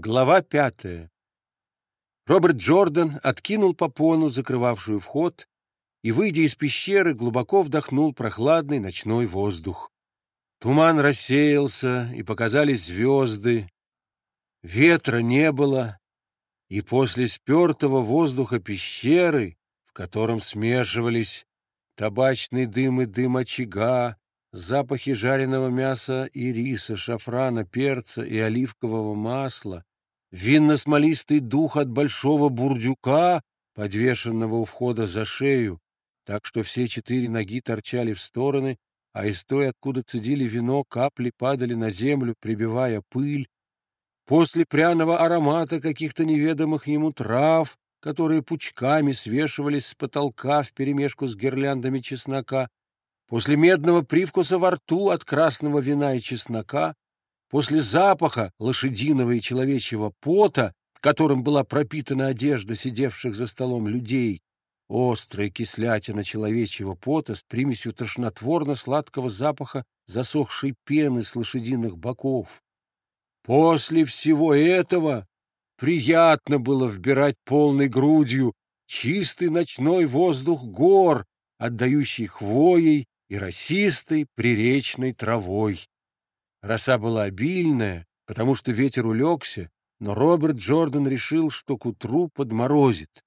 Глава пятая. Роберт Джордан откинул попону, закрывавшую вход, и, выйдя из пещеры, глубоко вдохнул прохладный ночной воздух. Туман рассеялся, и показались звезды. Ветра не было, и после спертого воздуха пещеры, в котором смешивались табачный дым и дым очага, запахи жареного мяса и риса, шафрана, перца и оливкового масла, винно-смолистый дух от большого бурдюка, подвешенного у входа за шею, так что все четыре ноги торчали в стороны, а из той, откуда цедили вино, капли падали на землю, прибивая пыль. После пряного аромата каких-то неведомых ему трав, которые пучками свешивались с потолка вперемешку с гирляндами чеснока, после медного привкуса во рту от красного вина и чеснока, после запаха лошадиного и человечьего пота, которым была пропитана одежда сидевших за столом людей, острая кислятина человечьего пота с примесью тошнотворно-сладкого запаха засохшей пены с лошадиных боков. После всего этого приятно было вбирать полной грудью чистый ночной воздух гор, отдающий хвоей и росистой приречной травой. Роса была обильная, потому что ветер улегся, но Роберт Джордан решил, что к утру подморозит.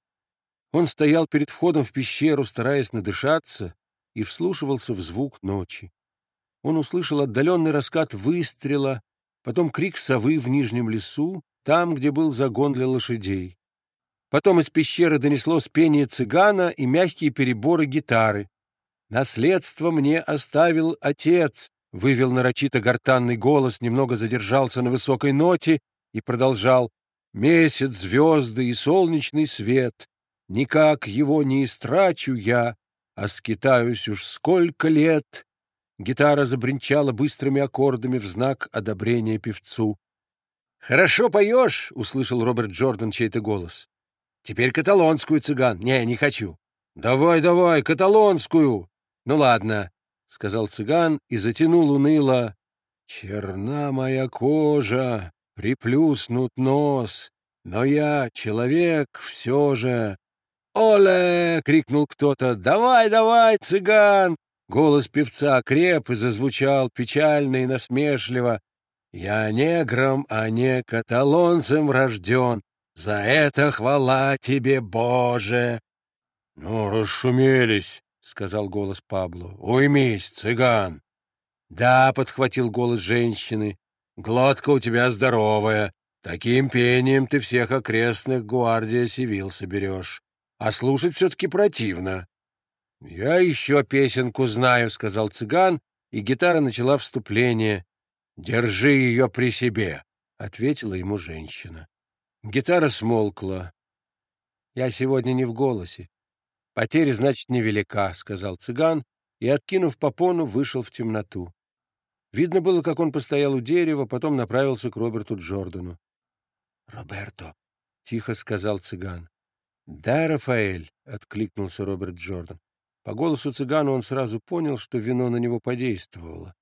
Он стоял перед входом в пещеру, стараясь надышаться, и вслушивался в звук ночи. Он услышал отдаленный раскат выстрела, потом крик совы в нижнем лесу, там, где был загон для лошадей. Потом из пещеры донеслось пение цыгана и мягкие переборы гитары. «Наследство мне оставил отец», — вывел нарочито гортанный голос, немного задержался на высокой ноте и продолжал. «Месяц, звезды и солнечный свет, никак его не истрачу я, а скитаюсь уж сколько лет». Гитара забринчала быстрыми аккордами в знак одобрения певцу. «Хорошо поешь!» — услышал Роберт Джордан чей-то голос. «Теперь каталонскую, цыган!» «Не, не хочу!» «Давай, давай, каталонскую!» «Ну ладно», — сказал цыган и затянул уныло. «Черна моя кожа, приплюснут нос, но я человек все же». «Оле!» — крикнул кто-то. «Давай, давай, цыган!» Голос певца креп и зазвучал печально и насмешливо. «Я негром, а не каталонцем рожден. За это хвала тебе, Боже!» «Ну, расшумелись!» Сказал голос Пабло. «Уймись, цыган!» «Да», — подхватил голос женщины, — «глотка у тебя здоровая. Таким пением ты всех окрестных гвардия Сивил соберешь. А слушать все-таки противно». «Я еще песенку знаю», — сказал цыган, и гитара начала вступление. «Держи ее при себе», — ответила ему женщина. Гитара смолкла. «Я сегодня не в голосе. «Потеря, значит, невелика», — сказал цыган, и, откинув попону, вышел в темноту. Видно было, как он постоял у дерева, потом направился к Роберту Джордану. «Роберто», — тихо сказал цыган. «Да, Рафаэль», — откликнулся Роберт Джордан. По голосу цыгана он сразу понял, что вино на него подействовало.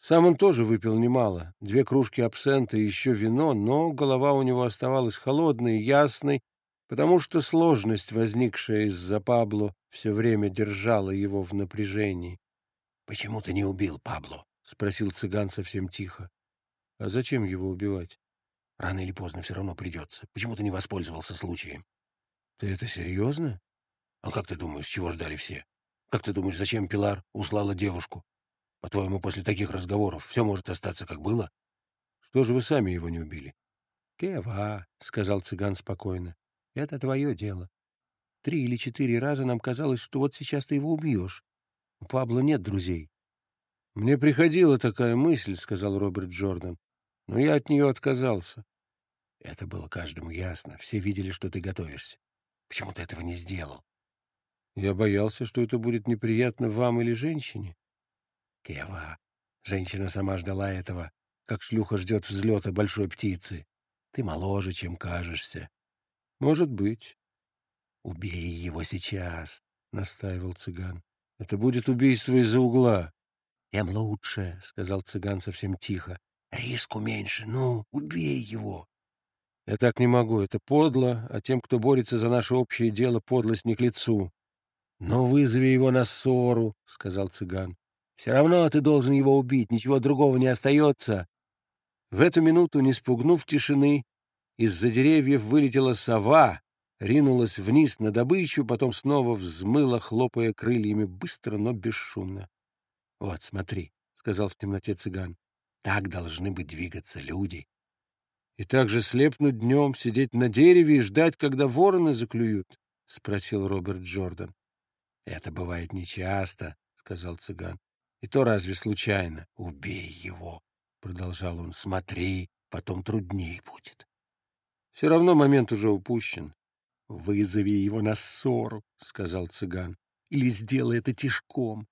Сам он тоже выпил немало, две кружки абсента и еще вино, но голова у него оставалась холодной ясной, потому что сложность, возникшая из-за Пабло, все время держала его в напряжении. — Почему ты не убил Пабло? — спросил цыган совсем тихо. — А зачем его убивать? — Рано или поздно все равно придется. Почему ты не воспользовался случаем? — Ты это серьезно? — А как ты думаешь, чего ждали все? Как ты думаешь, зачем Пилар услала девушку? По-твоему, после таких разговоров все может остаться как было? Что же вы сами его не убили? — Кева, — сказал цыган спокойно. Это твое дело. Три или четыре раза нам казалось, что вот сейчас ты его убьешь. У Пабло нет друзей. — Мне приходила такая мысль, — сказал Роберт Джордан, — но я от нее отказался. — Это было каждому ясно. Все видели, что ты готовишься. Почему ты этого не сделал? — Я боялся, что это будет неприятно вам или женщине. — Кева, женщина сама ждала этого, как шлюха ждет взлета большой птицы. Ты моложе, чем кажешься. Может быть. Убей его сейчас, настаивал цыган. Это будет убийство из-за угла. Тем лучше, сказал цыган совсем тихо. Риску меньше. Ну, убей его. Я так не могу, это подло, а тем, кто борется за наше общее дело, подлость не к лицу. Но вызови его на ссору, — сказал цыган. Все равно ты должен его убить, ничего другого не остается. В эту минуту, не спугнув тишины, из-за деревьев вылетела сова, ринулась вниз на добычу, потом снова взмыла, хлопая крыльями, быстро, но бесшумно. — Вот, смотри, — сказал в темноте цыган, — так должны быть двигаться люди. — И так же слепнуть днем, сидеть на дереве и ждать, когда вороны заклюют? — спросил Роберт Джордан. — Это бывает нечасто, — сказал цыган. — И то разве случайно? Убей его, — продолжал он. — Смотри, потом трудней будет. Все равно момент уже упущен. — Вызови его на ссору, — сказал цыган. — Или сделай это тишком.